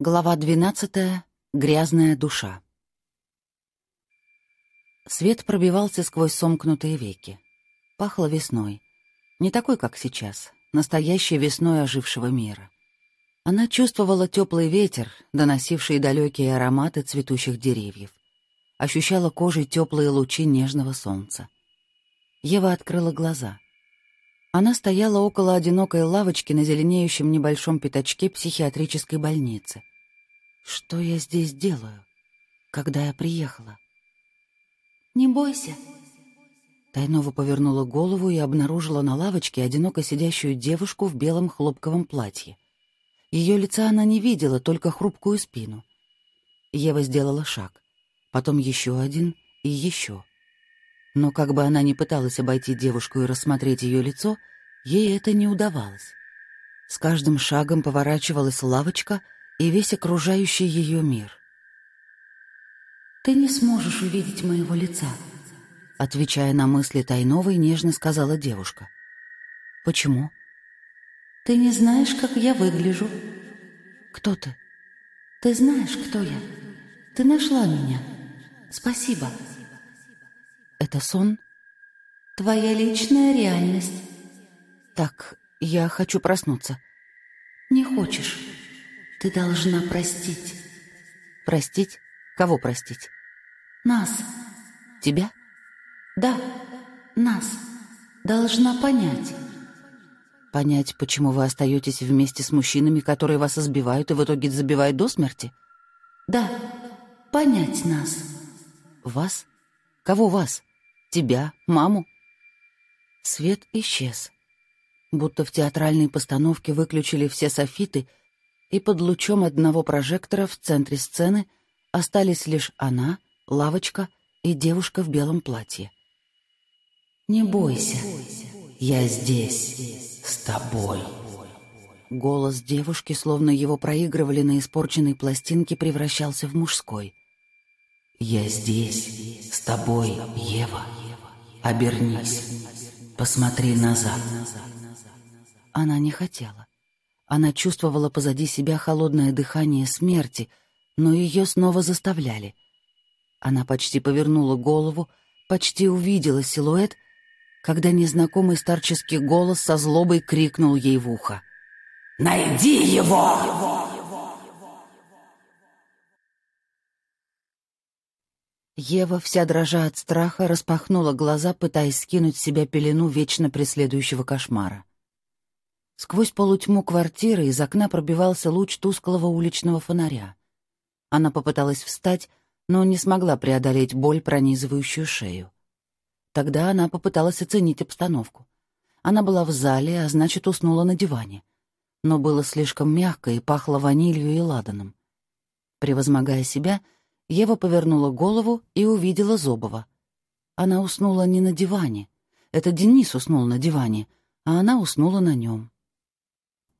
Глава двенадцатая. Грязная душа. Свет пробивался сквозь сомкнутые веки. Пахло весной. Не такой, как сейчас, настоящей весной ожившего мира. Она чувствовала теплый ветер, доносивший далекие ароматы цветущих деревьев. Ощущала кожей теплые лучи нежного солнца. Ева открыла глаза. Она стояла около одинокой лавочки на зеленеющем небольшом пятачке психиатрической больницы. Что я здесь делаю, когда я приехала? «Не бойся». Тайнова повернула голову и обнаружила на лавочке одиноко сидящую девушку в белом хлопковом платье. Ее лица она не видела, только хрупкую спину. Ева сделала шаг, потом еще один и еще. Но как бы она ни пыталась обойти девушку и рассмотреть ее лицо, ей это не удавалось. С каждым шагом поворачивалась лавочка и весь окружающий ее мир. «Ты не сможешь увидеть моего лица», — отвечая на мысли Тайновой, нежно сказала девушка. «Почему?» «Ты не знаешь, как я выгляжу». «Кто ты?» «Ты знаешь, кто я. Ты нашла меня. Спасибо». Это сон? Твоя личная реальность. Так, я хочу проснуться. Не хочешь. Ты должна простить. Простить? Кого простить? Нас. Тебя? Да, нас. Должна понять. Понять, почему вы остаетесь вместе с мужчинами, которые вас избивают и в итоге забивают до смерти? Да, понять нас. Вас? Кого вас? Тебя, маму?» Свет исчез. Будто в театральной постановке выключили все софиты, и под лучом одного прожектора в центре сцены остались лишь она, лавочка и девушка в белом платье. «Не бойся, я здесь, с тобой». Голос девушки, словно его проигрывали на испорченной пластинке, превращался в мужской. «Я здесь, с тобой, Ева». Обернись. Посмотри назад. Она не хотела. Она чувствовала позади себя холодное дыхание смерти, но ее снова заставляли. Она почти повернула голову, почти увидела силуэт, когда незнакомый старческий голос со злобой крикнул ей в ухо. «Найди его!» Ева, вся дрожа от страха, распахнула глаза, пытаясь скинуть с себя пелену вечно преследующего кошмара. Сквозь полутьму квартиры из окна пробивался луч тусклого уличного фонаря. Она попыталась встать, но не смогла преодолеть боль, пронизывающую шею. Тогда она попыталась оценить обстановку. Она была в зале, а значит, уснула на диване. Но было слишком мягко и пахло ванилью и ладаном. Превозмогая себя, Ева повернула голову и увидела Зобова. Она уснула не на диване. Это Денис уснул на диване, а она уснула на нем.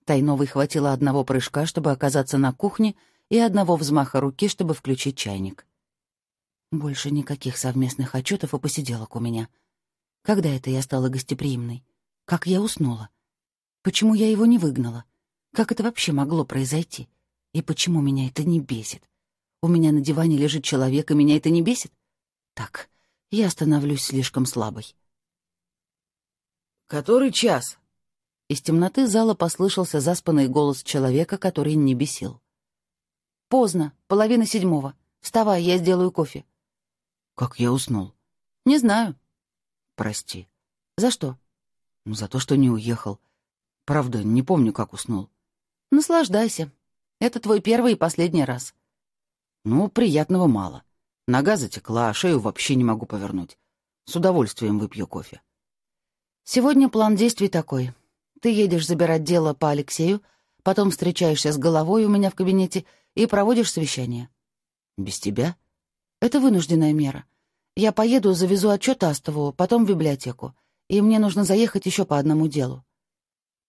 Тайновой хватило одного прыжка, чтобы оказаться на кухне, и одного взмаха руки, чтобы включить чайник. Больше никаких совместных отчетов и посиделок у меня. Когда это я стала гостеприимной? Как я уснула? Почему я его не выгнала? Как это вообще могло произойти? И почему меня это не бесит? У меня на диване лежит человек, и меня это не бесит? Так, я становлюсь слишком слабой. «Который час?» Из темноты зала послышался заспанный голос человека, который не бесил. «Поздно, половина седьмого. Вставай, я сделаю кофе». «Как я уснул?» «Не знаю». «Прости». «За что?» «Ну, за то, что не уехал. Правда, не помню, как уснул». «Наслаждайся. Это твой первый и последний раз. Ну, приятного мало. Нога затекла, а шею вообще не могу повернуть. С удовольствием выпью кофе. Сегодня план действий такой. Ты едешь забирать дело по Алексею, потом встречаешься с головой у меня в кабинете и проводишь совещание. Без тебя? Это вынужденная мера. Я поеду, завезу отчет Астову, потом в библиотеку. И мне нужно заехать еще по одному делу.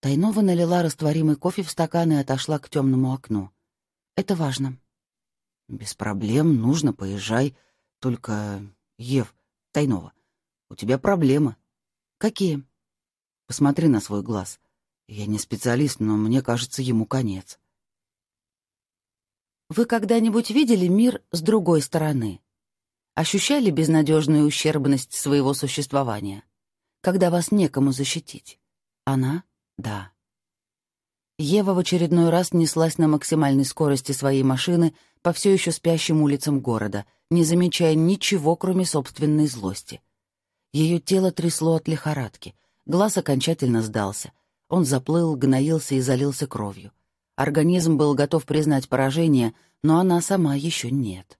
Тайнова налила растворимый кофе в стакан и отошла к темному окну. Это важно. «Без проблем, нужно, поезжай. Только, Ев, Тайнова, у тебя проблемы». «Какие?» «Посмотри на свой глаз. Я не специалист, но мне кажется, ему конец». Вы когда-нибудь видели мир с другой стороны? Ощущали безнадежную ущербность своего существования, когда вас некому защитить? Она — да. Ева в очередной раз неслась на максимальной скорости своей машины по все еще спящим улицам города, не замечая ничего, кроме собственной злости. Ее тело трясло от лихорадки, глаз окончательно сдался. Он заплыл, гноился и залился кровью. Организм был готов признать поражение, но она сама еще нет.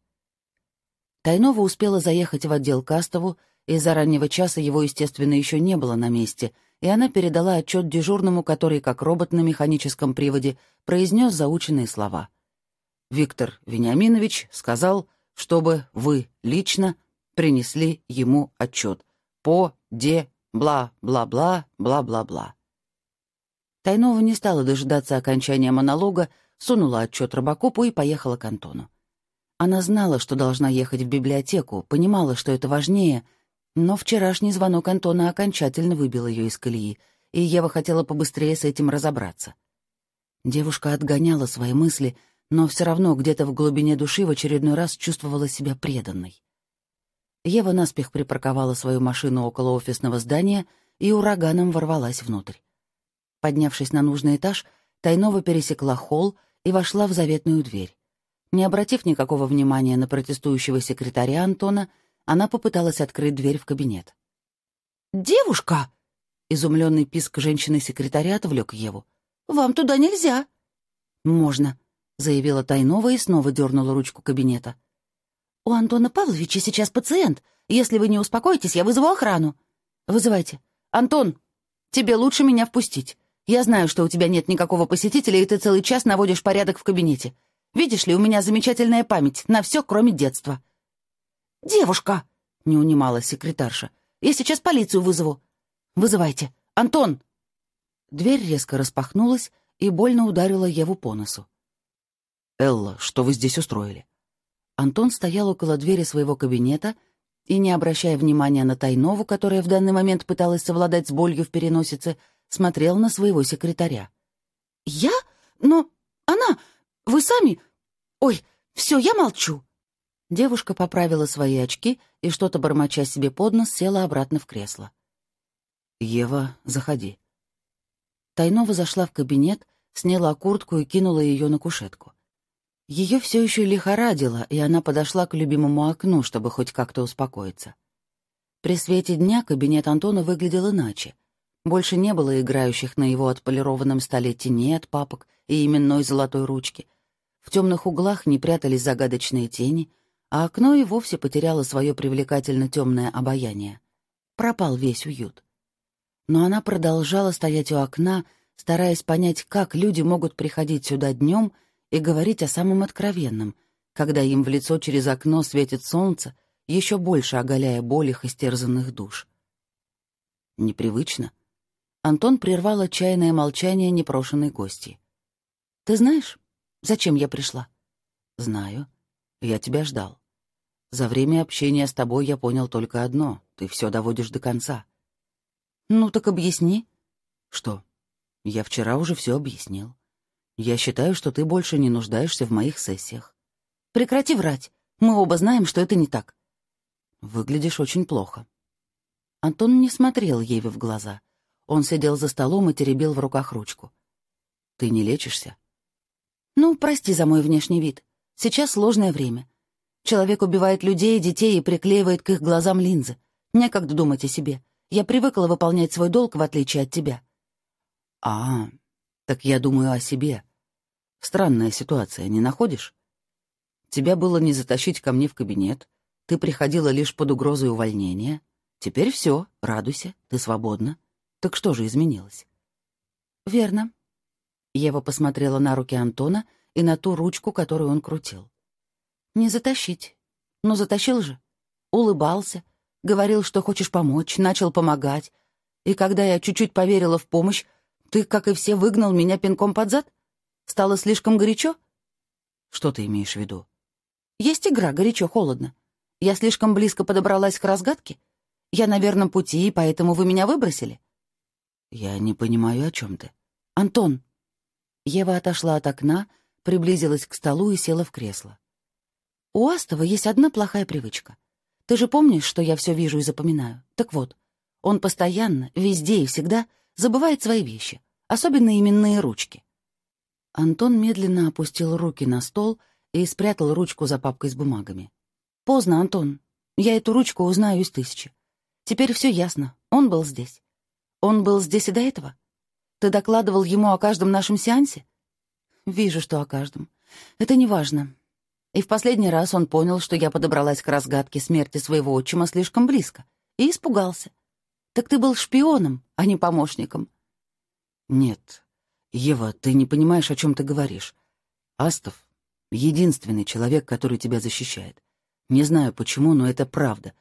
Тайнова успела заехать в отдел Кастову, из-за раннего часа его, естественно, еще не было на месте, и она передала отчет дежурному, который, как робот на механическом приводе, произнес заученные слова. Виктор Вениаминович сказал, чтобы вы лично принесли ему отчет по де бла-бла-бла, бла-бла-бла. Тайнова не стала дожидаться окончания монолога, сунула отчет Робокопу и поехала к Антону. Она знала, что должна ехать в библиотеку, понимала, что это важнее, но вчерашний звонок Антона окончательно выбил ее из колеи, и Ева хотела побыстрее с этим разобраться. Девушка отгоняла свои мысли, но все равно где-то в глубине души в очередной раз чувствовала себя преданной. Ева наспех припарковала свою машину около офисного здания и ураганом ворвалась внутрь. Поднявшись на нужный этаж, Тайнова пересекла холл и вошла в заветную дверь. Не обратив никакого внимания на протестующего секретаря Антона, она попыталась открыть дверь в кабинет. «Девушка!» — изумленный писк женщины-секретаря отвлек Еву. «Вам туда нельзя!» «Можно», — заявила Тайнова и снова дернула ручку кабинета. «У Антона Павловича сейчас пациент. Если вы не успокоитесь, я вызову охрану». «Вызывайте. Антон, тебе лучше меня впустить. Я знаю, что у тебя нет никакого посетителя, и ты целый час наводишь порядок в кабинете. Видишь ли, у меня замечательная память на все, кроме детства». «Девушка!» — не унималась секретарша. «Я сейчас полицию вызову». «Вызывайте. Антон!» Дверь резко распахнулась и больно ударила Еву по носу. «Элла, что вы здесь устроили?» Антон стоял около двери своего кабинета и, не обращая внимания на Тайнову, которая в данный момент пыталась совладать с болью в переносице, смотрел на своего секретаря. «Я? Но она... Вы сами... Ой, все, я молчу!» Девушка поправила свои очки и, что-то бормоча себе под нос, села обратно в кресло. «Ева, заходи». Тайнова зашла в кабинет, сняла куртку и кинула ее на кушетку. Ее все еще лихорадило, и она подошла к любимому окну, чтобы хоть как-то успокоиться. При свете дня кабинет Антона выглядел иначе. Больше не было играющих на его отполированном столе теней от папок и именной золотой ручки. В темных углах не прятались загадочные тени, а окно и вовсе потеряло свое привлекательно темное обаяние. Пропал весь уют. Но она продолжала стоять у окна, стараясь понять, как люди могут приходить сюда днем и говорить о самом откровенном, когда им в лицо через окно светит солнце, еще больше оголяя боль их истерзанных душ. Непривычно — Антон прервал отчаянное молчание непрошенной гости. «Ты знаешь, зачем я пришла?» «Знаю. Я тебя ждал. За время общения с тобой я понял только одно — ты все доводишь до конца». «Ну так объясни». «Что? Я вчера уже все объяснил. Я считаю, что ты больше не нуждаешься в моих сессиях». «Прекрати врать. Мы оба знаем, что это не так». «Выглядишь очень плохо». Антон не смотрел Еве в глаза — он сидел за столом и теребил в руках ручку. «Ты не лечишься?» «Ну, прости за мой внешний вид. Сейчас сложное время. Человек убивает людей детей и приклеивает к их глазам линзы. Некогда думать о себе. Я привыкла выполнять свой долг, в отличие от тебя». «А, так я думаю о себе. Странная ситуация, не находишь? Тебя было не затащить ко мне в кабинет, ты приходила лишь под угрозой увольнения. Теперь все, радуйся, ты свободна. Так что же изменилось? Верно. Ева посмотрела на руки Антона и на ту ручку, которую он крутил. Не затащить. Но затащил же. Улыбался, говорил, что хочешь помочь, начал помогать. И когда я чуть-чуть поверила в помощь, ты, как и все, выгнал меня пинком под зад? Стало слишком горячо? Что ты имеешь в виду? Есть игра горячо-холодно. Я слишком близко подобралась к разгадке. Я на верном пути, и поэтому вы меня выбросили. «Я не понимаю, о чем ты». «Антон!» Ева отошла от окна, приблизилась к столу и села в кресло. «У Астова есть одна плохая привычка. Ты же помнишь, что я все вижу и запоминаю? Так вот, он постоянно, везде и всегда забывает свои вещи, особенно именные ручки». Антон медленно опустил руки на стол и спрятал ручку за папкой с бумагами. «Поздно, Антон. Я эту ручку узнаю из тысячи. Теперь все ясно. Он был здесь. Он был здесь и до этого. Ты докладывал ему о каждом нашем сеансе? Вижу, что о каждом. Это не важно. И в последний раз он понял, что я подобралась к разгадке смерти своего отчима слишком близко, и испугался. Так ты был шпионом, а не помощником. Нет. Ева, ты не понимаешь, о чем ты говоришь. Астов — единственный человек, который тебя защищает. Не знаю почему, но это правда.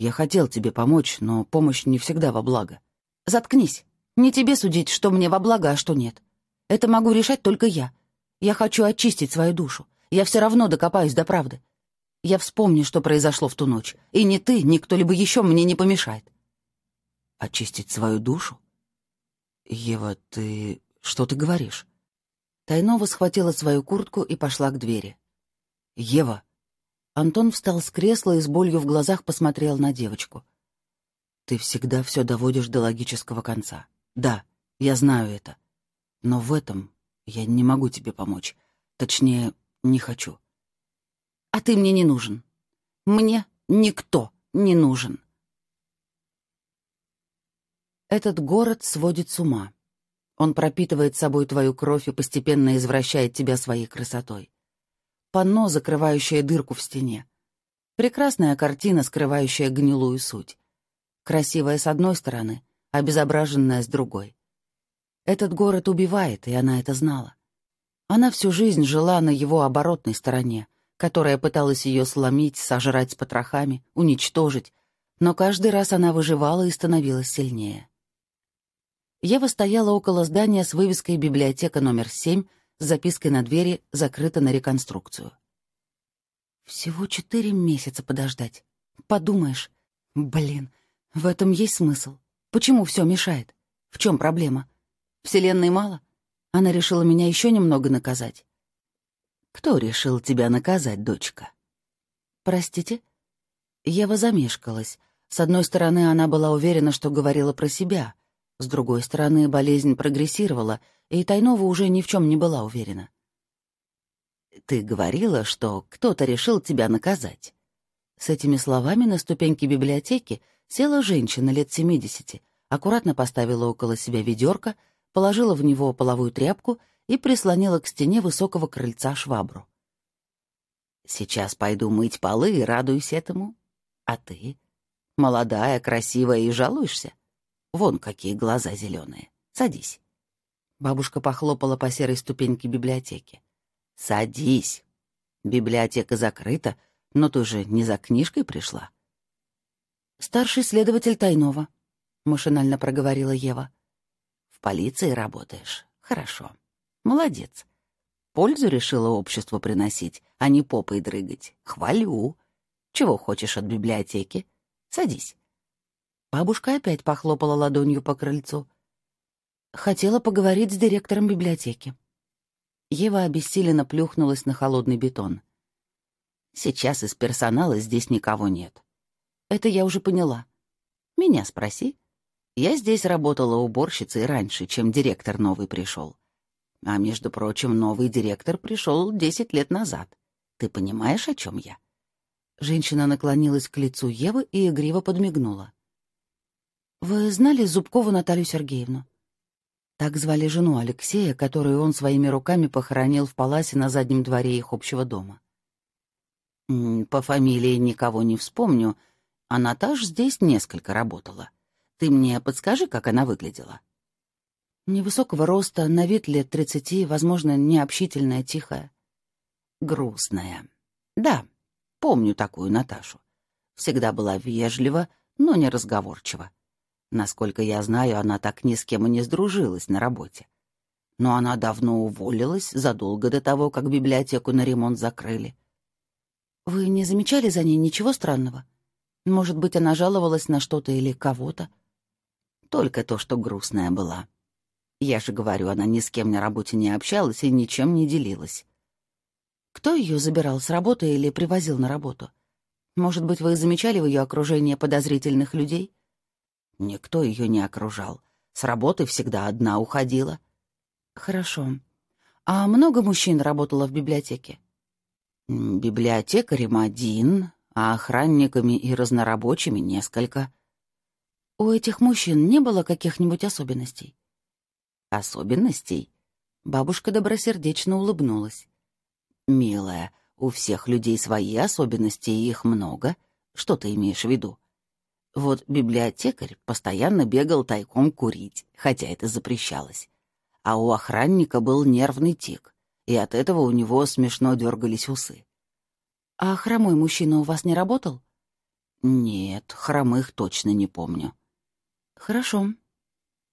Я хотел тебе помочь, но помощь не всегда во благо. Заткнись. Не тебе судить, что мне во благо, а что нет. Это могу решать только я. Я хочу очистить свою душу. Я все равно докопаюсь до правды. Я вспомню, что произошло в ту ночь. И ни ты, ни кто-либо еще мне не помешает. Очистить свою душу? Ева, ты... что ты говоришь? Тайнова схватила свою куртку и пошла к двери. «Ева!» Антон встал с кресла и с болью в глазах посмотрел на девочку. «Ты всегда все доводишь до логического конца. Да, я знаю это. Но в этом я не могу тебе помочь. Точнее, не хочу». «А ты мне не нужен. Мне никто не нужен». Этот город сводит с ума. Он пропитывает собой твою кровь и постепенно извращает тебя своей красотой панно, закрывающее дырку в стене. Прекрасная картина, скрывающая гнилую суть. Красивая с одной стороны, обезображенная с другой. Этот город убивает, и она это знала. Она всю жизнь жила на его оборотной стороне, которая пыталась ее сломить, сожрать с потрохами, уничтожить, но каждый раз она выживала и становилась сильнее. Ева стояла около здания с вывеской «Библиотека номер 7», с запиской на двери «Закрыто на реконструкцию». Всего четыре месяца подождать. Подумаешь. Блин, в этом есть смысл. Почему все мешает? В чем проблема? Вселенной мало? Она решила меня еще немного наказать. Кто решил тебя наказать, дочка? Простите? Ева замешкалась. С одной стороны, она была уверена, что говорила про себя. С другой стороны, болезнь прогрессировала — и Тайнова уже ни в чем не была уверена. «Ты говорила, что кто-то решил тебя наказать». С этими словами на ступеньке библиотеки села женщина лет семидесяти, аккуратно поставила около себя ведерко, положила в него половую тряпку и прислонила к стене высокого крыльца швабру. «Сейчас пойду мыть полы и радуюсь этому. А ты? Молодая, красивая и жалуешься? Вон какие глаза зеленые. Садись». Бабушка похлопала по серой ступеньке библиотеки. «Садись. Библиотека закрыта, но ты же не за книжкой пришла». «Старший следователь Тайнова», — машинально проговорила Ева. «В полиции работаешь? Хорошо. Молодец. Пользу решила обществу приносить, а не попой дрыгать. Хвалю. Чего хочешь от библиотеки? Садись». Бабушка опять похлопала ладонью по крыльцу. Хотела поговорить с директором библиотеки. Ева обессиленно плюхнулась на холодный бетон. «Сейчас из персонала здесь никого нет». «Это я уже поняла. Меня спроси. Я здесь работала уборщицей раньше, чем директор новый пришел. А, между прочим, новый директор пришел десять лет назад. Ты понимаешь, о чем я?» Женщина наклонилась к лицу Евы и игриво подмигнула. «Вы знали Зубкову Наталью Сергеевну?» Так звали жену Алексея, которую он своими руками похоронил в паласе на заднем дворе их общего дома. «По фамилии никого не вспомню, а Наташ здесь несколько работала. Ты мне подскажи, как она выглядела?» Невысокого роста, на вид лет тридцати, возможно, необщительная, тихая. Грустная. Да, помню такую Наташу. Всегда была вежлива, но не разговорчива. Насколько я знаю, она так ни с кем и не сдружилась на работе. Но она давно уволилась, задолго до того, как библиотеку на ремонт закрыли. Вы не замечали за ней ничего странного? Может быть, она жаловалась на что-то или кого-то? Только то, что грустная была. Я же говорю, она ни с кем на работе не общалась и ничем не делилась. Кто ее забирал с работы или привозил на работу? Может быть, вы замечали в ее окружении подозрительных людей? Никто ее не окружал. С работы всегда одна уходила. Хорошо. А много мужчин работало в библиотеке? Библиотекарем один, а охранниками и разнорабочими несколько. У этих мужчин не было каких-нибудь особенностей? Особенностей? Бабушка добросердечно улыбнулась. «Милая, у всех людей свои особенности, и их много. Что ты имеешь в виду? Вот библиотекарь постоянно бегал тайком курить, хотя это запрещалось. А у охранника был нервный тик, и от этого у него смешно дергались усы. «А хромой мужчина у вас не работал?» «Нет, хромых точно не помню». «Хорошо».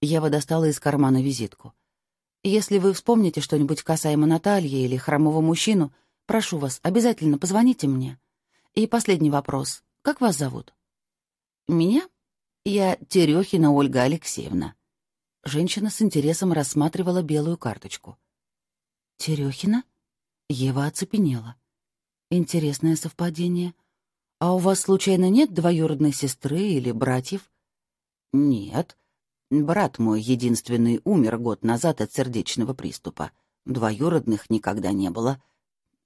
Ева достала из кармана визитку. «Если вы вспомните что-нибудь касаемо Натальи или хромого мужчину, Прошу вас, обязательно позвоните мне. И последний вопрос. Как вас зовут? Меня? Я Терехина Ольга Алексеевна. Женщина с интересом рассматривала белую карточку. Терехина? Ева оцепенела. Интересное совпадение. А у вас, случайно, нет двоюродной сестры или братьев? Нет. Брат мой единственный умер год назад от сердечного приступа. Двоюродных никогда не было —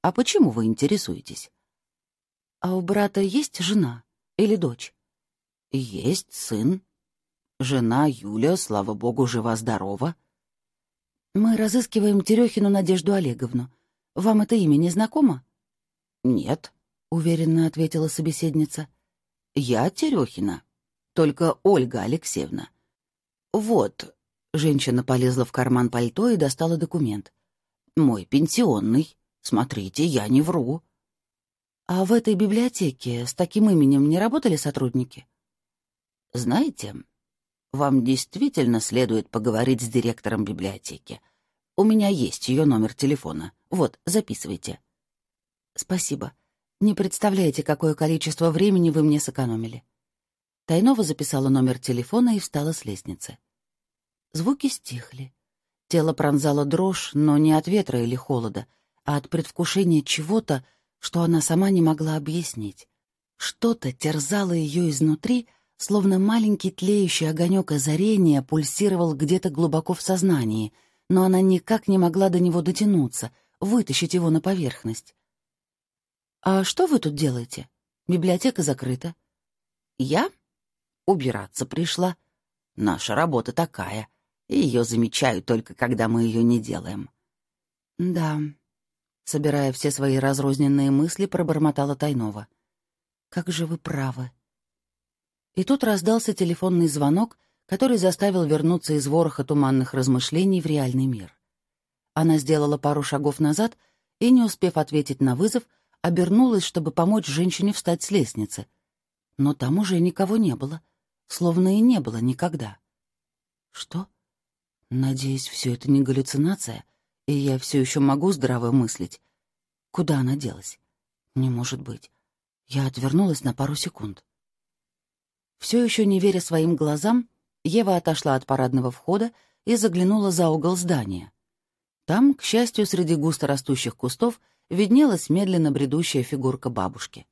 а почему вы интересуетесь? А у брата есть жена или дочь? Есть сын. Жена Юля, слава богу, жива-здорова. Мы разыскиваем Терехину Надежду Олеговну. Вам это имя не знакомо? Нет, уверенно ответила собеседница. Я Терехина, только Ольга Алексеевна. Вот, женщина полезла в карман пальто и достала документ. Мой пенсионный. Смотрите, я не вру. А в этой библиотеке с таким именем не работали сотрудники? Знаете, вам действительно следует поговорить с директором библиотеки. У меня есть ее номер телефона. Вот, записывайте. Спасибо. Не представляете, какое количество времени вы мне сэкономили. Тайнова записала номер телефона и встала с лестницы. Звуки стихли. Тело пронзало дрожь, но не от ветра или холода, а от предвкушения чего-то, что она сама не могла объяснить. Что-то терзало ее изнутри, словно маленький тлеющий огонек озарения пульсировал где-то глубоко в сознании, но она никак не могла до него дотянуться, вытащить его на поверхность. «А что вы тут делаете? Библиотека закрыта». «Я? Убираться пришла. Наша работа такая, и ее замечаю только, когда мы ее не делаем». «Да, Собирая все свои разрозненные мысли, пробормотала Тайнова. «Как же вы правы». И тут раздался телефонный звонок, который заставил вернуться из вороха туманных размышлений в реальный мир. Она сделала пару шагов назад и, не успев ответить на вызов, обернулась, чтобы помочь женщине встать с лестницы. Но там уже никого не было, словно и не было никогда. «Что? Надеюсь, все это не галлюцинация?» и я все еще могу здраво мыслить. Куда она делась? Не может быть. Я отвернулась на пару секунд. Все еще не веря своим глазам, Ева отошла от парадного входа и заглянула за угол здания. Там, к счастью, среди густо растущих кустов виднелась медленно бредущая фигурка бабушки.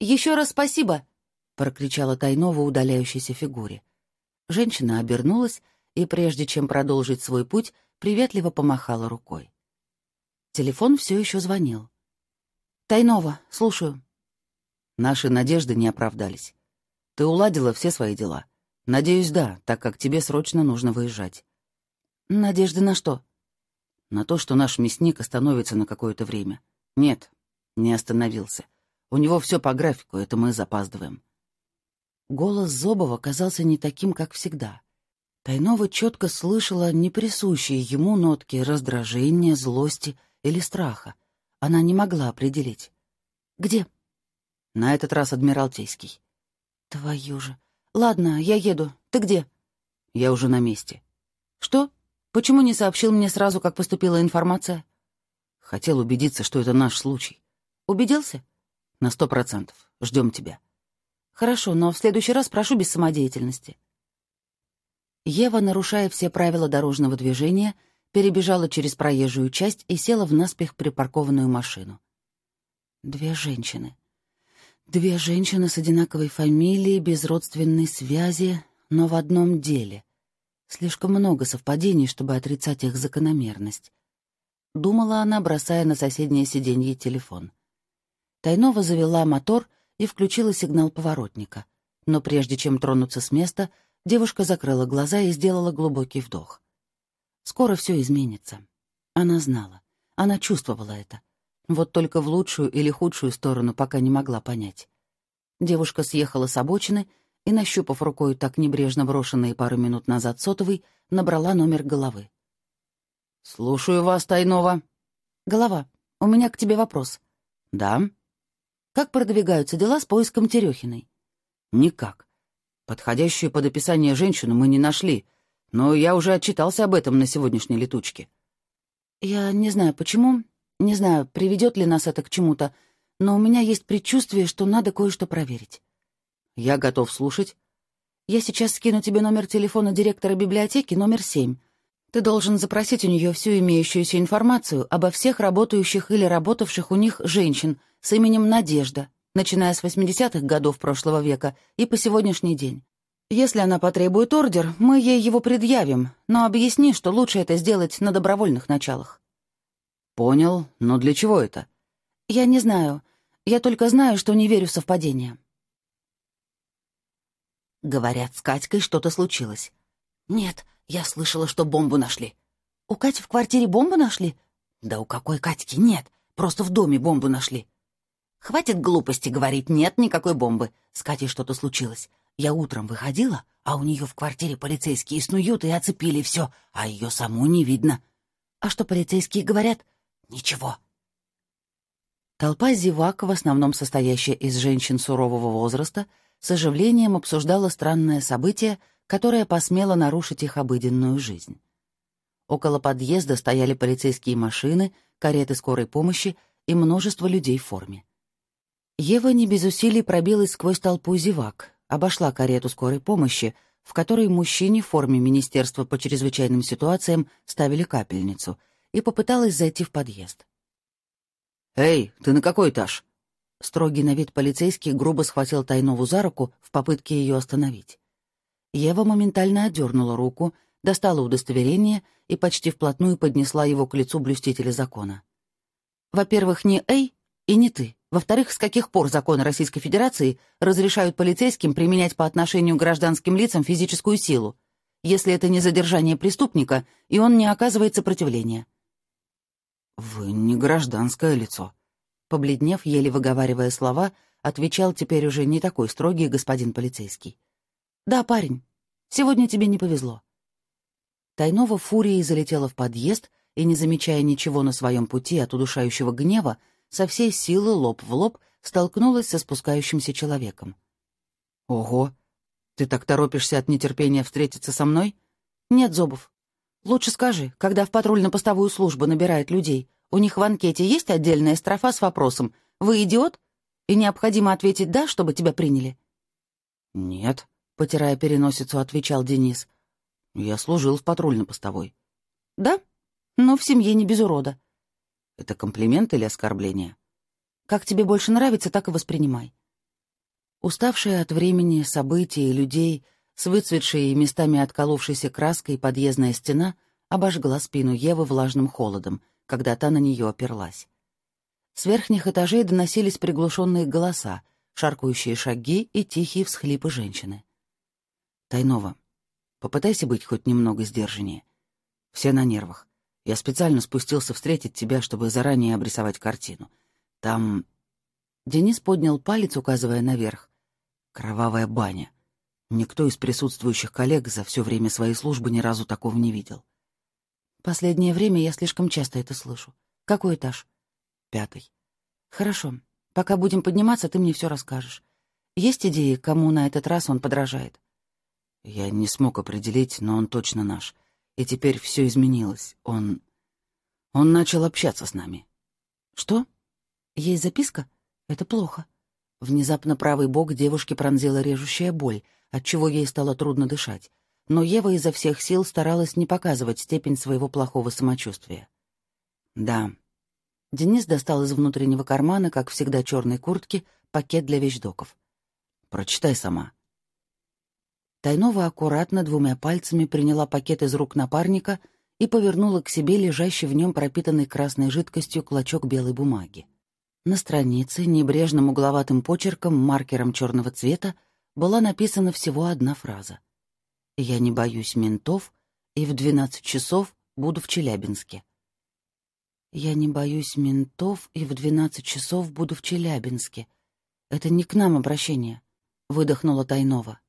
«Еще раз спасибо!» — прокричала Тайнова удаляющейся фигуре. Женщина обернулась и, прежде чем продолжить свой путь, приветливо помахала рукой. Телефон все еще звонил. «Тайнова, слушаю». Наши надежды не оправдались. Ты уладила все свои дела? Надеюсь, да, так как тебе срочно нужно выезжать. Надежды на что? На то, что наш мясник остановится на какое-то время. Нет, не остановился. У него все по графику, это мы запаздываем. Голос Зобова казался не таким, как всегда. Тайнова четко слышала неприсущие ему нотки раздражения, злости или страха. Она не могла определить. «Где?» «На этот раз Адмиралтейский». «Твою же! Ладно, я еду. Ты где?» «Я уже на месте». «Что? Почему не сообщил мне сразу, как поступила информация?» «Хотел убедиться, что это наш случай». «Убедился?» «На сто процентов. Ждем тебя». «Хорошо, но в следующий раз прошу без самодеятельности». Ева, нарушая все правила дорожного движения, перебежала через проезжую часть и села в наспех припаркованную машину. Две женщины. Две женщины с одинаковой фамилией, без родственной связи, но в одном деле. Слишком много совпадений, чтобы отрицать их закономерность. Думала она, бросая на соседнее сиденье телефон. Тайнова завела мотор и включила сигнал поворотника. Но прежде чем тронуться с места, девушка закрыла глаза и сделала глубокий вдох. Скоро все изменится. Она знала. Она чувствовала это. Вот только в лучшую или худшую сторону пока не могла понять. Девушка съехала с обочины и, нащупав рукой так небрежно брошенные пару минут назад сотовый, набрала номер головы. «Слушаю вас, Тайнова». «Голова, у меня к тебе вопрос». «Да». «Как продвигаются дела с поиском Терехиной?» «Никак. Подходящую под описание женщину мы не нашли, но я уже отчитался об этом на сегодняшней летучке». «Я не знаю, почему, не знаю, приведет ли нас это к чему-то, но у меня есть предчувствие, что надо кое-что проверить». «Я готов слушать». «Я сейчас скину тебе номер телефона директора библиотеки, номер семь. Ты должен запросить у нее всю имеющуюся информацию обо всех работающих или работавших у них женщин с именем Надежда, начиная с 80-х годов прошлого века и по сегодняшний день. Если она потребует ордер, мы ей его предъявим, но объясни, что лучше это сделать на добровольных началах». «Понял, но для чего это?» «Я не знаю. Я только знаю, что не верю в совпадения». Говорят, с Катькой что-то случилось. «Нет, я слышала, что бомбу нашли». «У Кати в квартире бомбу нашли?» «Да у какой Катьки нет, просто в доме бомбу нашли». «Хватит глупости говорить, нет никакой бомбы. С Катей что-то случилось. Я утром выходила, а у нее в квартире полицейские снуют и оцепили все, а ее саму не видно». «А что полицейские говорят?» «Ничего». Толпа зевак, в основном состоящая из женщин сурового возраста, с оживлением обсуждала странное событие, которое посмело нарушить их обыденную жизнь. Около подъезда стояли полицейские машины, кареты скорой помощи и множество людей в форме. Ева не без усилий пробилась сквозь толпу зевак, обошла карету скорой помощи, в которой мужчине в форме Министерства по чрезвычайным ситуациям ставили капельницу, и попыталась зайти в подъезд. «Эй, ты на какой этаж?» Строгий на вид полицейский грубо схватил Тайнову за руку в попытке ее остановить. Ева моментально отдернула руку, достала удостоверение и почти вплотную поднесла его к лицу блюстителя закона. «Во-первых, не «эй» и не «ты», во-вторых, с каких пор законы Российской Федерации разрешают полицейским применять по отношению к гражданским лицам физическую силу, если это не задержание преступника, и он не оказывает сопротивления? «Вы не гражданское лицо», — побледнев, еле выговаривая слова, отвечал теперь уже не такой строгий господин полицейский. «Да, парень, сегодня тебе не повезло». Тайнова фурией залетела в подъезд и, не замечая ничего на своем пути от удушающего гнева, со всей силы лоб в лоб столкнулась со спускающимся человеком. «Ого! Ты так торопишься от нетерпения встретиться со мной?» «Нет, Зобов. Лучше скажи, когда в патрульно-постовую службу набирают людей, у них в анкете есть отдельная строфа с вопросом «Вы идиот?» и необходимо ответить «да», чтобы тебя приняли?» «Нет», — потирая переносицу, отвечал Денис. «Я служил в патрульно-постовой». «Да? Но в семье не без урода. Это комплимент или оскорбление? Как тебе больше нравится, так и воспринимай. Уставшая от времени, событий и людей, с выцветшей и местами отколовшейся краской подъездная стена обожгла спину Евы влажным холодом, когда та на нее оперлась. С верхних этажей доносились приглушенные голоса, шаркающие шаги и тихие всхлипы женщины. «Тайнова, попытайся быть хоть немного сдержаннее. Все на нервах. Я специально спустился встретить тебя, чтобы заранее обрисовать картину. Там...» Денис поднял палец, указывая наверх. «Кровавая баня. Никто из присутствующих коллег за все время своей службы ни разу такого не видел. Последнее время я слишком часто это слышу. Какой этаж? Пятый. Хорошо. Пока будем подниматься, ты мне все расскажешь. Есть идеи, кому на этот раз он подражает? Я не смог определить, но он точно наш. И теперь все изменилось. Он... Он начал общаться с нами. Что? Есть записка? Это плохо. Внезапно правый бок девушки пронзила режущая боль, отчего ей стало трудно дышать. но Ева изо всех сил старалась не показывать степень своего плохого самочувствия. «Да». Денис достал из внутреннего кармана, как всегда черной куртки, пакет для вещдоков. «Прочитай сама». Тайнова аккуратно двумя пальцами приняла пакет из рук напарника и повернула к себе лежащий в нем пропитанный красной жидкостью клочок белой бумаги. На странице, небрежным угловатым почерком, маркером черного цвета, была написана всего одна фраза. «Я не боюсь ментов, и в двенадцать часов буду в Челябинске». «Я не боюсь ментов, и в двенадцать часов буду в Челябинске». Это не к нам обращение, — выдохнула Тайнова.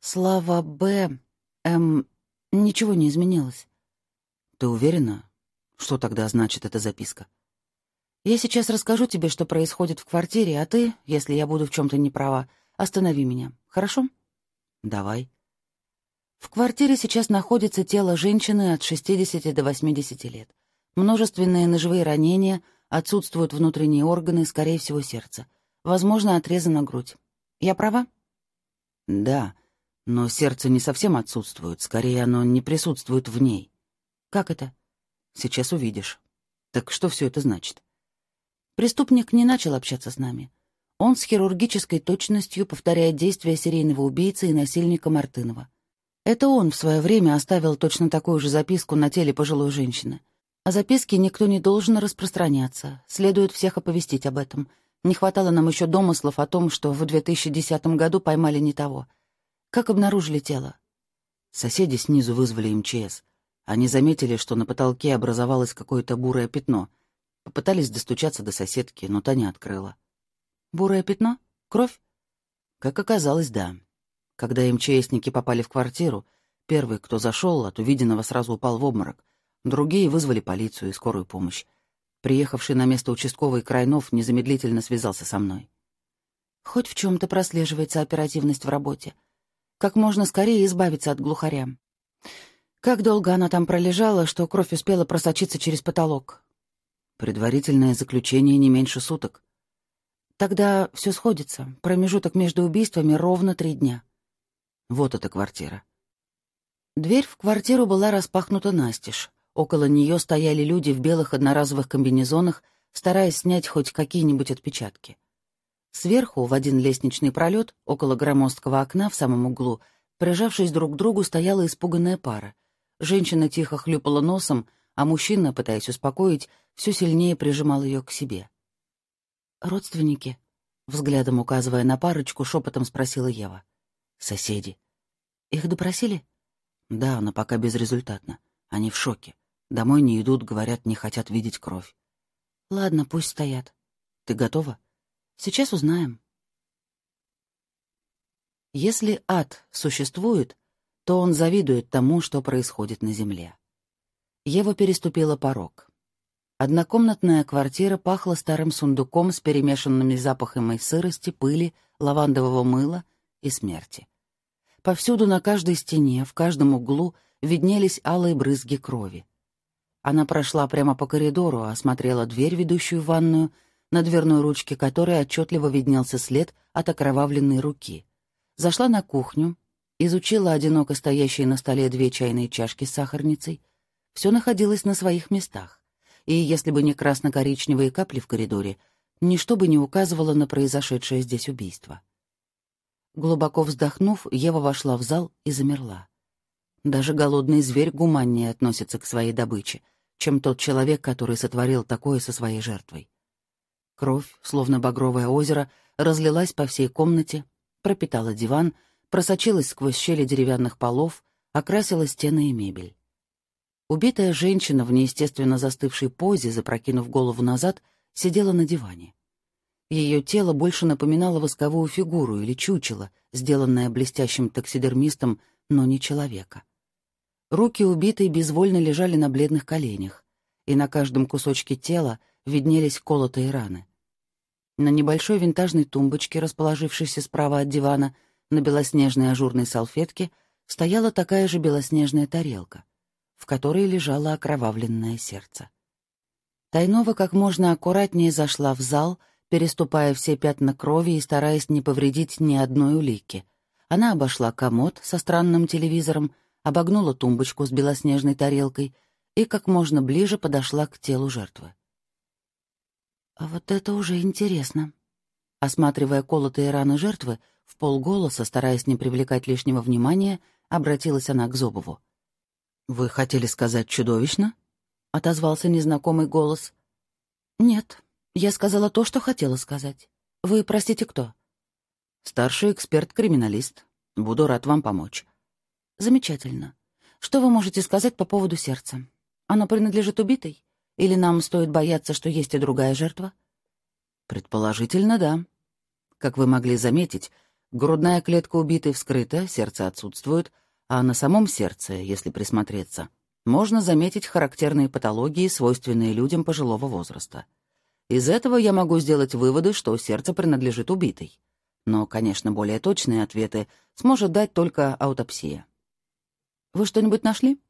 Слава Б. Эм, ничего не изменилось. Ты уверена? Что тогда значит эта записка? Я сейчас расскажу тебе, что происходит в квартире, а ты, если я буду в чем-то не права, останови меня, хорошо? Давай. В квартире сейчас находится тело женщины от 60 до 80 лет. Множественные ножевые ранения, отсутствуют внутренние органы, скорее всего, сердце. Возможно, отрезана грудь. Я права? Да, но сердце не совсем отсутствует, скорее оно не присутствует в ней. Как это? Сейчас увидишь. Так что все это значит? Преступник не начал общаться с нами. Он с хирургической точностью повторяет действия серийного убийцы и насильника Мартынова. Это он в свое время оставил точно такую же записку на теле пожилой женщины. О записке никто не должен распространяться, следует всех оповестить об этом. Не хватало нам еще домыслов о том, что в 2010 году поймали не того — как обнаружили тело? Соседи снизу вызвали МЧС. Они заметили, что на потолке образовалось какое-то бурое пятно. Попытались достучаться до соседки, но та не открыла. Бурое пятно? Кровь? Как оказалось, да. Когда МЧСники попали в квартиру, первый, кто зашел, от увиденного сразу упал в обморок. Другие вызвали полицию и скорую помощь. Приехавший на место участковый Крайнов незамедлительно связался со мной. Хоть в чем-то прослеживается оперативность в работе — как можно скорее избавиться от глухаря. Как долго она там пролежала, что кровь успела просочиться через потолок? Предварительное заключение не меньше суток. Тогда все сходится. Промежуток между убийствами ровно три дня. Вот эта квартира. Дверь в квартиру была распахнута настежь. Около нее стояли люди в белых одноразовых комбинезонах, стараясь снять хоть какие-нибудь отпечатки. Сверху, в один лестничный пролет, около громоздкого окна в самом углу, прижавшись друг к другу, стояла испуганная пара. Женщина тихо хлюпала носом, а мужчина, пытаясь успокоить, все сильнее прижимал ее к себе. «Родственники?» — взглядом указывая на парочку, шепотом спросила Ева. «Соседи». «Их допросили?» «Да, но пока безрезультатно. Они в шоке. Домой не идут, говорят, не хотят видеть кровь». «Ладно, пусть стоят. Ты готова?» Сейчас узнаем. Если ад существует, то он завидует тому, что происходит на земле. Ева переступила порог. Однокомнатная квартира пахла старым сундуком с перемешанными запахами сырости, пыли, лавандового мыла и смерти. Повсюду на каждой стене, в каждом углу виднелись алые брызги крови. Она прошла прямо по коридору, осмотрела дверь, ведущую в ванную, на дверной ручке которой отчетливо виднелся след от окровавленной руки. Зашла на кухню, изучила одиноко стоящие на столе две чайные чашки с сахарницей. Все находилось на своих местах. И если бы не красно-коричневые капли в коридоре, ничто бы не указывало на произошедшее здесь убийство. Глубоко вздохнув, Ева вошла в зал и замерла. Даже голодный зверь гуманнее относится к своей добыче, чем тот человек, который сотворил такое со своей жертвой. Кровь, словно багровое озеро, разлилась по всей комнате, пропитала диван, просочилась сквозь щели деревянных полов, окрасила стены и мебель. Убитая женщина в неестественно застывшей позе, запрокинув голову назад, сидела на диване. Ее тело больше напоминало восковую фигуру или чучело, сделанное блестящим таксидермистом, но не человека. Руки убитой безвольно лежали на бледных коленях, и на каждом кусочке тела виднелись колотые раны. На небольшой винтажной тумбочке, расположившейся справа от дивана, на белоснежной ажурной салфетке, стояла такая же белоснежная тарелка, в которой лежало окровавленное сердце. Тайнова как можно аккуратнее зашла в зал, переступая все пятна крови и стараясь не повредить ни одной улики. она обошла комод со странным телевизором, обогнула тумбочку с белоснежной тарелкой и как можно ближе подошла к телу жертвы. «А вот это уже интересно». Осматривая колотые раны жертвы, в полголоса, стараясь не привлекать лишнего внимания, обратилась она к Зобову. «Вы хотели сказать чудовищно?» — отозвался незнакомый голос. «Нет, я сказала то, что хотела сказать. Вы, простите, кто?» «Старший эксперт-криминалист. Буду рад вам помочь». «Замечательно. Что вы можете сказать по поводу сердца? Оно принадлежит убитой? Или нам стоит бояться, что есть и другая жертва?» «Предположительно, да. Как вы могли заметить, грудная клетка убитой вскрыта, сердце отсутствует, а на самом сердце, если присмотреться, можно заметить характерные патологии, свойственные людям пожилого возраста. Из этого я могу сделать выводы, что сердце принадлежит убитой. Но, конечно, более точные ответы сможет дать только аутопсия. Вы что-нибудь нашли?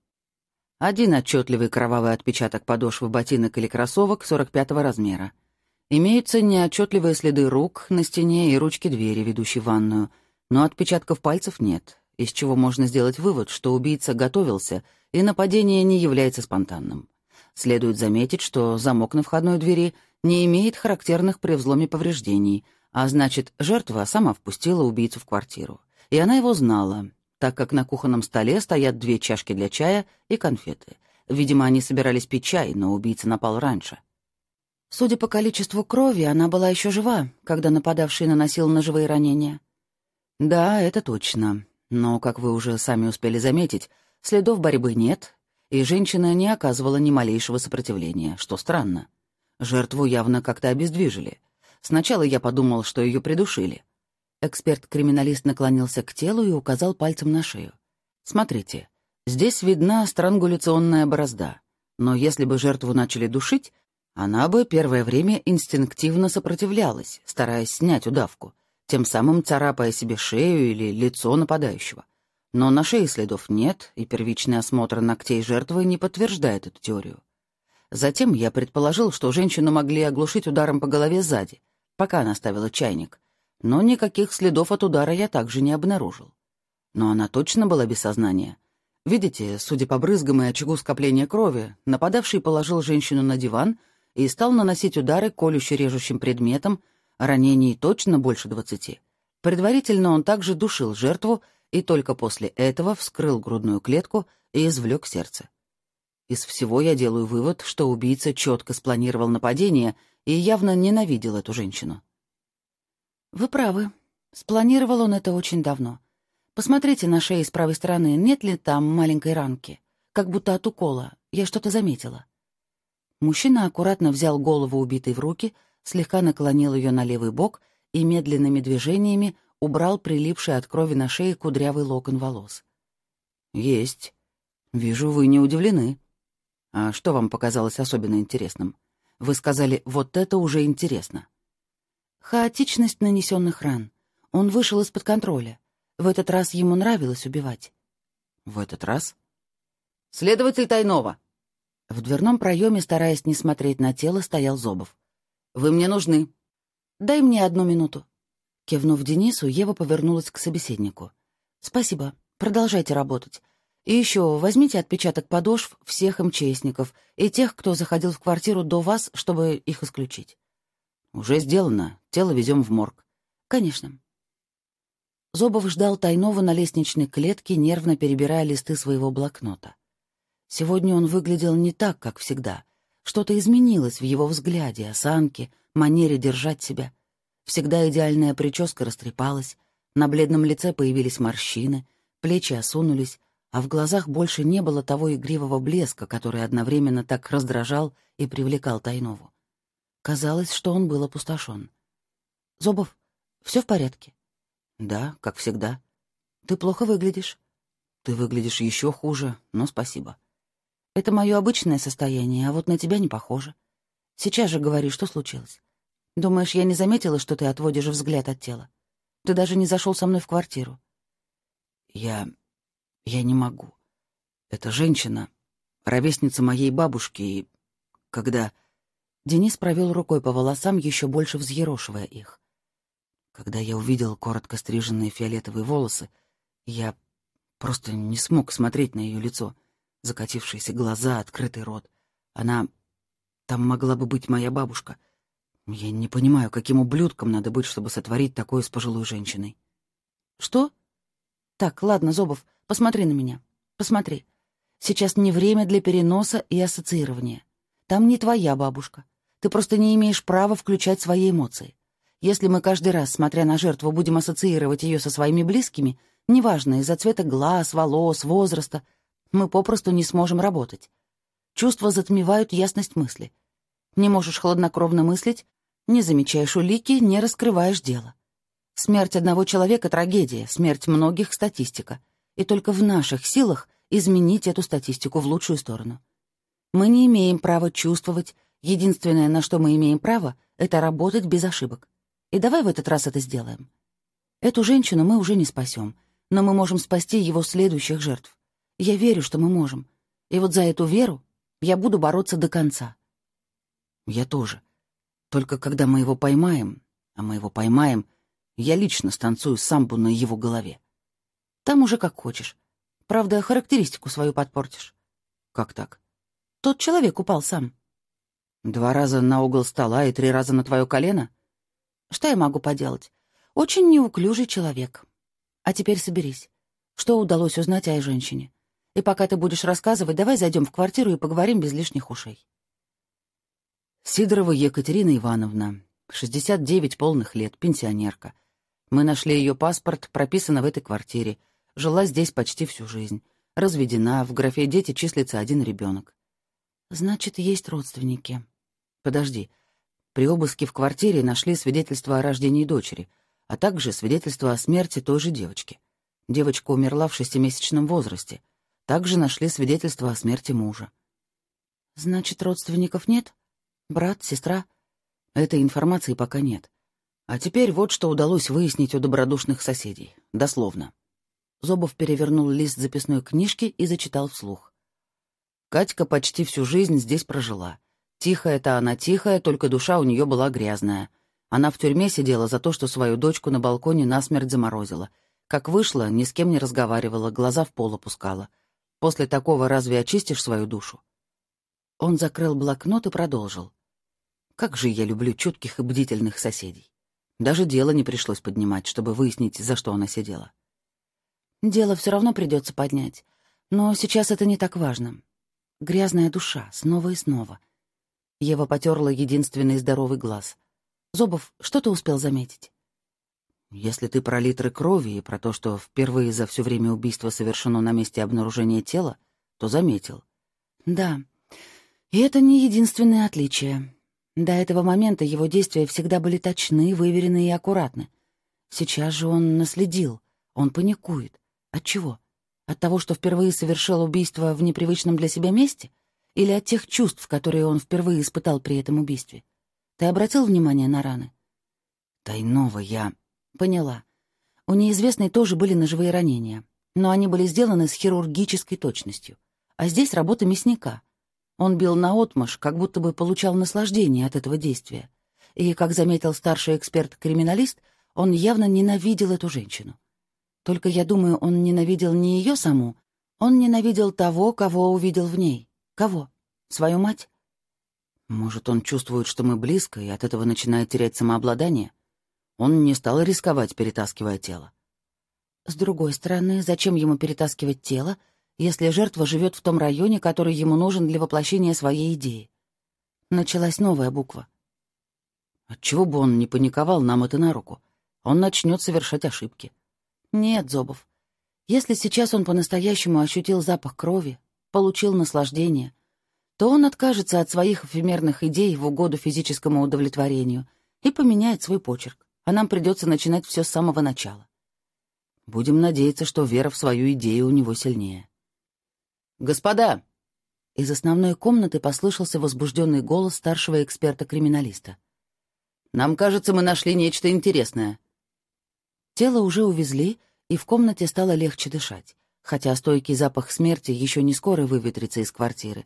Один отчетливый кровавый отпечаток подошвы ботинок или кроссовок 45 размера. Имеются неотчетливые следы рук на стене и ручки двери, ведущей в ванную, но отпечатков пальцев нет, из чего можно сделать вывод, что убийца готовился, и нападение не является спонтанным. Следует заметить, что замок на входной двери не имеет характерных при взломе повреждений, а значит, жертва сама впустила убийцу в квартиру. И она его знала, так как на кухонном столе стоят две чашки для чая и конфеты. Видимо, они собирались пить чай, но убийца напал раньше. Судя по количеству крови, она была еще жива, когда нападавший наносил ножевые ранения. Да, это точно. Но, как вы уже сами успели заметить, следов борьбы нет, и женщина не оказывала ни малейшего сопротивления, что странно. Жертву явно как-то обездвижили. Сначала я подумал, что ее придушили. Эксперт-криминалист наклонился к телу и указал пальцем на шею. «Смотрите, здесь видна странгуляционная борозда, но если бы жертву начали душить, она бы первое время инстинктивно сопротивлялась, стараясь снять удавку, тем самым царапая себе шею или лицо нападающего. Но на шее следов нет, и первичный осмотр ногтей жертвы не подтверждает эту теорию. Затем я предположил, что женщину могли оглушить ударом по голове сзади, пока она ставила чайник, но никаких следов от удара я также не обнаружил. Но она точно была без сознания. Видите, судя по брызгам и очагу скопления крови, нападавший положил женщину на диван и стал наносить удары колюще-режущим предметом, ранений точно больше двадцати. Предварительно он также душил жертву и только после этого вскрыл грудную клетку и извлек сердце. Из всего я делаю вывод, что убийца четко спланировал нападение и явно ненавидел эту женщину. «Вы правы. Спланировал он это очень давно. Посмотрите на шее с правой стороны, нет ли там маленькой ранки? Как будто от укола. Я что-то заметила». Мужчина аккуратно взял голову убитой в руки, слегка наклонил ее на левый бок и медленными движениями убрал прилипший от крови на шее кудрявый локон волос. «Есть. Вижу, вы не удивлены. А что вам показалось особенно интересным? Вы сказали, вот это уже интересно». Хаотичность нанесенных ран. Он вышел из-под контроля. В этот раз ему нравилось убивать. В этот раз? «Следователь Тайнова!» В дверном проеме, стараясь не смотреть на тело, стоял Зобов. «Вы мне нужны». «Дай мне одну минуту». Кивнув Денису, Ева повернулась к собеседнику. «Спасибо. Продолжайте работать. И еще возьмите отпечаток подошв всех МЧСников и тех, кто заходил в квартиру до вас, чтобы их исключить». «Уже сделано. Тело везем в морг». «Конечно». Зобов ждал Тайнова на лестничной клетке, нервно перебирая листы своего блокнота. Сегодня он выглядел не так, как всегда. Что-то изменилось в его взгляде, осанке, манере держать себя. Всегда идеальная прическа растрепалась, на бледном лице появились морщины, плечи осунулись, а в глазах больше не было того игривого блеска, который одновременно так раздражал и привлекал Тайнову. Казалось, что он был опустошен. «Зобов, все в порядке?» «Да, как всегда». «Ты плохо выглядишь». «Ты выглядишь еще хуже, но спасибо». «Это мое обычное состояние, а вот на тебя не похоже. Сейчас же говори, что случилось. Думаешь, я не заметила, что ты отводишь взгляд от тела? Ты даже не зашел со мной в квартиру». «Я... я не могу. Эта женщина — ровесница моей бабушки, и... когда...» Денис провел рукой по волосам, еще больше взъерошивая их. Когда я увидел коротко стриженные фиолетовые волосы, я просто не смог смотреть на ее лицо. Закатившиеся глаза, открытый рот. Она... Там могла бы быть моя бабушка. Я не понимаю, каким ублюдком надо быть, чтобы сотворить такое с пожилой женщиной. Что? Так, ладно, Зобов, посмотри на меня. Посмотри. Сейчас не время для переноса и ассоциирования. Там не твоя бабушка. Ты просто не имеешь права включать свои эмоции. Если мы каждый раз, смотря на жертву, будем ассоциировать ее со своими близкими, неважно, из-за цвета глаз, волос, возраста, мы попросту не сможем работать. Чувства затмевают ясность мысли. Не можешь хладнокровно мыслить, не замечаешь улики, не раскрываешь дело. Смерть одного человека — трагедия, смерть многих — статистика. И только в наших силах изменить эту статистику в лучшую сторону. Мы не имеем права чувствовать, единственное, на что мы имеем право, это работать без ошибок. И давай в этот раз это сделаем. Эту женщину мы уже не спасем, но мы можем спасти его следующих жертв. Я верю, что мы можем. И вот за эту веру я буду бороться до конца. Я тоже. Только когда мы его поймаем, а мы его поймаем, я лично станцую самбу на его голове. Там уже как хочешь. Правда, характеристику свою подпортишь. Как так? Тот человек упал сам. Два раза на угол стола и три раза на твое колено? Что я могу поделать? Очень неуклюжий человек. А теперь соберись. Что удалось узнать о женщине? И пока ты будешь рассказывать, давай зайдем в квартиру и поговорим без лишних ушей. Сидорова Екатерина Ивановна, 69 полных лет, пенсионерка. Мы нашли ее паспорт, прописана в этой квартире. Жила здесь почти всю жизнь. Разведена, в графе «дети» числится один ребенок. Значит, есть родственники. Подожди, при обыске в квартире нашли свидетельство о рождении дочери, а также свидетельство о смерти той же девочки. Девочка умерла в шестимесячном возрасте. Также нашли свидетельство о смерти мужа. Значит, родственников нет? Брат, сестра? Этой информации пока нет. А теперь вот что удалось выяснить у добродушных соседей. Дословно. Зобов перевернул лист записной книжки и зачитал вслух. Катька почти всю жизнь здесь прожила. Тихая-то она тихая, только душа у нее была грязная. Она в тюрьме сидела за то, что свою дочку на балконе насмерть заморозила. Как вышла, ни с кем не разговаривала, глаза в пол опускала. После такого разве очистишь свою душу? Он закрыл блокнот и продолжил. Как же я люблю чутких и бдительных соседей. Даже дело не пришлось поднимать, чтобы выяснить, за что она сидела. Дело все равно придется поднять. Но сейчас это не так важно. Грязная душа, снова и снова. Ева потерла единственный здоровый глаз. «Зобов, что ты успел заметить?» «Если ты про литры крови и про то, что впервые за все время убийства совершено на месте обнаружения тела, то заметил». «Да. И это не единственное отличие. До этого момента его действия всегда были точны, выверены и аккуратны. Сейчас же он наследил, он паникует. От чего? От того, что впервые совершил убийство в непривычном для себя месте? Или от тех чувств, которые он впервые испытал при этом убийстве? Ты обратил внимание на раны? Тайного я... Поняла. У неизвестной тоже были ножевые ранения, но они были сделаны с хирургической точностью. А здесь работа мясника. Он бил наотмашь, как будто бы получал наслаждение от этого действия. И, как заметил старший эксперт-криминалист, он явно ненавидел эту женщину. Только, я думаю, он ненавидел не ее саму, он ненавидел того, кого увидел в ней. Кого? Свою мать? Может, он чувствует, что мы близко, и от этого начинает терять самообладание? Он не стал рисковать, перетаскивая тело. С другой стороны, зачем ему перетаскивать тело, если жертва живет в том районе, который ему нужен для воплощения своей идеи? Началась новая буква. Отчего бы он не паниковал, нам это на руку. Он начнет совершать ошибки. Нет, Зобов. Если сейчас он по-настоящему ощутил запах крови, получил наслаждение, то он откажется от своих эфемерных идей в угоду физическому удовлетворению и поменяет свой почерк, а нам придется начинать все с самого начала. Будем надеяться, что вера в свою идею у него сильнее. «Господа!» Из основной комнаты послышался возбужденный голос старшего эксперта-криминалиста. «Нам кажется, мы нашли нечто интересное». Тело уже увезли, и в комнате стало легче дышать хотя стойкий запах смерти еще не скоро выветрится из квартиры,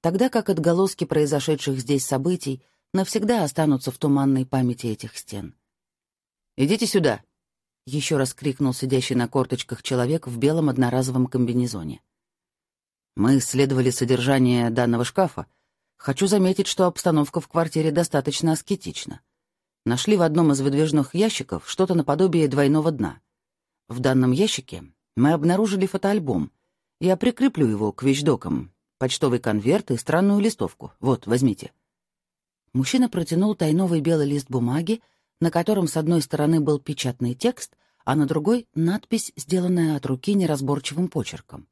тогда как отголоски произошедших здесь событий навсегда останутся в туманной памяти этих стен. идите сюда!» — еще раз крикнул сидящий на корточках человек в белом одноразовом комбинезоне. Мы исследовали содержание данного шкафа. Хочу заметить, что обстановка в квартире достаточно аскетична. Нашли в одном из выдвижных ящиков что-то наподобие двойного дна. В данном ящике мы обнаружили фотоальбом. Я прикреплю его к вещдокам, почтовый конверт и странную листовку. Вот, возьмите. Мужчина протянул тайновый белый лист бумаги, на котором с одной стороны был печатный текст, а на другой — надпись, сделанная от руки неразборчивым почерком.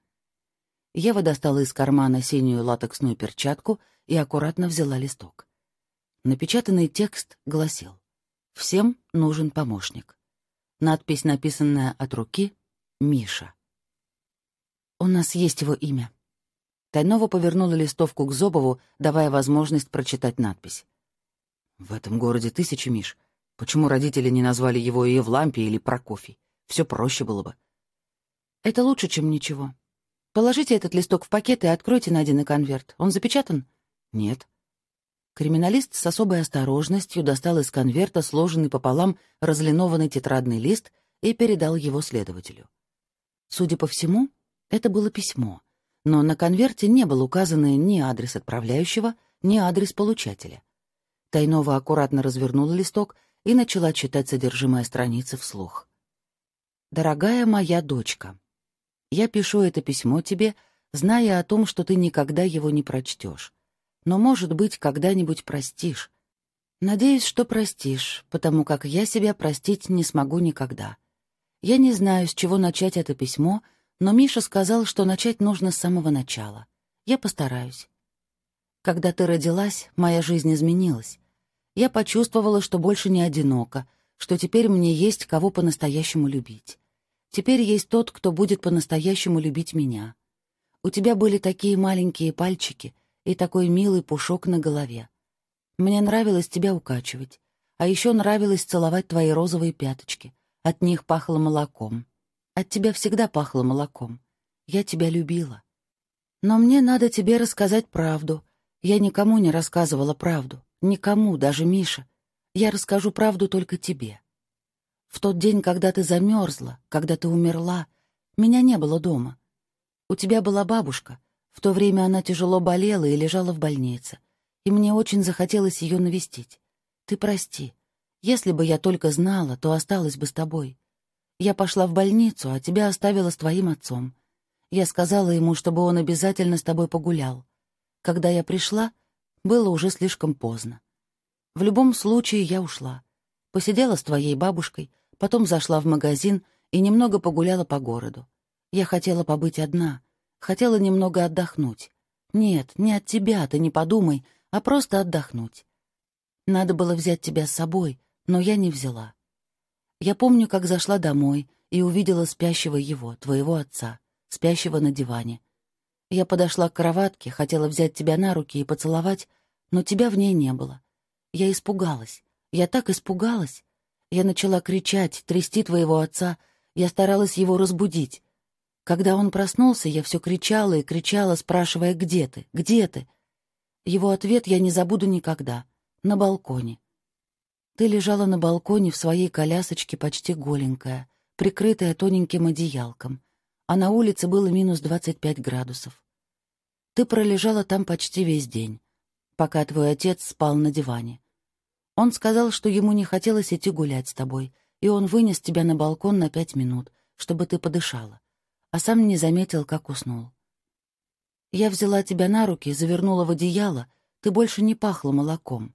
Ева достала из кармана синюю латексную перчатку и аккуратно взяла листок. Напечатанный текст гласил «Всем нужен помощник». Надпись, написанная от руки «Миша». «У нас есть его имя». Тайнова повернула листовку к Зобову, давая возможность прочитать надпись. «В этом городе тысячи Миш. Почему родители не назвали его Евлампий или Прокофий? Все проще было бы». «Это лучше, чем ничего. Положите этот листок в пакет и откройте найденный конверт. Он запечатан? Нет. Криминалист с особой осторожностью достал из конверта сложенный пополам разлинованный тетрадный лист и передал его следователю. Судя по всему, это было письмо, но на конверте не был указан ни адрес отправляющего, ни адрес получателя. Тайнова аккуратно развернула листок и начала читать содержимое страницы вслух. «Дорогая моя дочка, я пишу это письмо тебе, зная о том, что ты никогда его не прочтешь. Но, может быть, когда-нибудь простишь. Надеюсь, что простишь, потому как я себя простить не смогу никогда. Я не знаю, с чего начать это письмо, но Миша сказал, что начать нужно с самого начала. Я постараюсь. Когда ты родилась, моя жизнь изменилась. Я почувствовала, что больше не одинока, что теперь мне есть кого по-настоящему любить. Теперь есть тот, кто будет по-настоящему любить меня. У тебя были такие маленькие пальчики и такой милый пушок на голове. Мне нравилось тебя укачивать, а еще нравилось целовать твои розовые пяточки. От них пахло молоком. От тебя всегда пахло молоком. Я тебя любила. Но мне надо тебе рассказать правду. Я никому не рассказывала правду. Никому, даже Мише. Я расскажу правду только тебе. В тот день, когда ты замерзла, когда ты умерла, меня не было дома. У тебя была бабушка. В то время она тяжело болела и лежала в больнице. И мне очень захотелось ее навестить. Ты прости. Если бы я только знала, то осталась бы с тобой. Я пошла в больницу, а тебя оставила с твоим отцом. Я сказала ему, чтобы он обязательно с тобой погулял. Когда я пришла, было уже слишком поздно. В любом случае я ушла. Посидела с твоей бабушкой, Потом зашла в магазин и немного погуляла по городу. Я хотела побыть одна, хотела немного отдохнуть. Нет, не от тебя, ты не подумай, а просто отдохнуть. Надо было взять тебя с собой, но я не взяла. Я помню, как зашла домой и увидела спящего его, твоего отца, спящего на диване. Я подошла к кроватке, хотела взять тебя на руки и поцеловать, но тебя в ней не было. Я испугалась. Я так испугалась. Я начала кричать, трясти твоего отца. Я старалась его разбудить. Когда он проснулся, я все кричала и кричала, спрашивая, где ты, где ты? Его ответ я не забуду никогда. На балконе. Ты лежала на балконе в своей колясочке почти голенькая, прикрытая тоненьким одеялком, а на улице было минус двадцать пять градусов. Ты пролежала там почти весь день, пока твой отец спал на диване. Он сказал, что ему не хотелось идти гулять с тобой, и он вынес тебя на балкон на пять минут, чтобы ты подышала, а сам не заметил, как уснул. Я взяла тебя на руки, завернула в одеяло, ты больше не пахла молоком.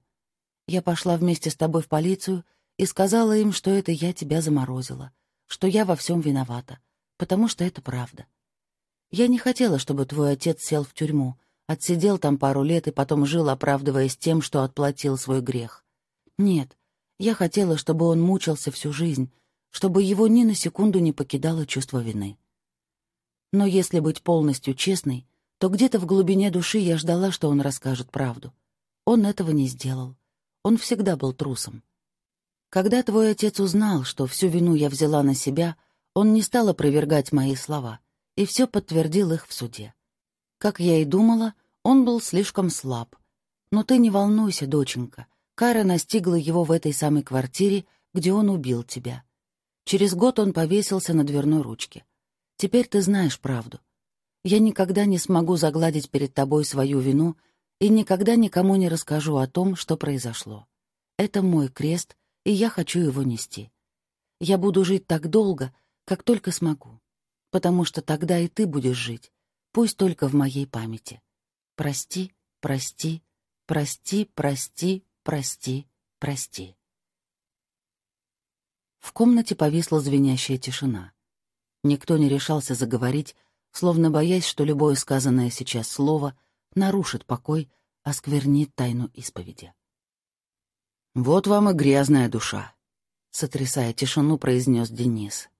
Я пошла вместе с тобой в полицию и сказала им, что это я тебя заморозила, что я во всем виновата, потому что это правда. Я не хотела, чтобы твой отец сел в тюрьму, отсидел там пару лет и потом жил, оправдываясь тем, что отплатил свой грех. Нет, я хотела, чтобы он мучился всю жизнь, чтобы его ни на секунду не покидало чувство вины. Но если быть полностью честной, то где-то в глубине души я ждала, что он расскажет правду. Он этого не сделал. Он всегда был трусом. Когда твой отец узнал, что всю вину я взяла на себя, он не стал опровергать мои слова и все подтвердил их в суде. Как я и думала, он был слишком слаб. Но ты не волнуйся, доченька, Кара настигла его в этой самой квартире где он убил тебя. Через год он повесился на дверной ручке. Теперь ты знаешь правду. Я никогда не смогу загладить перед тобой свою вину и никогда никому не расскажу о том, что произошло. Это мой крест, и я хочу его нести. Я буду жить так долго, как только смогу, потому что тогда и ты будешь жить, пусть только в моей памяти. Прости, прости, прости, прости, прости, прости. В комнате повисла звенящая тишина. Никто не решался заговорить, словно боясь, что любое сказанное сейчас слово нарушит покой, осквернит тайну исповеди. «Вот вам и грязная душа», — сотрясая тишину, произнес Денис.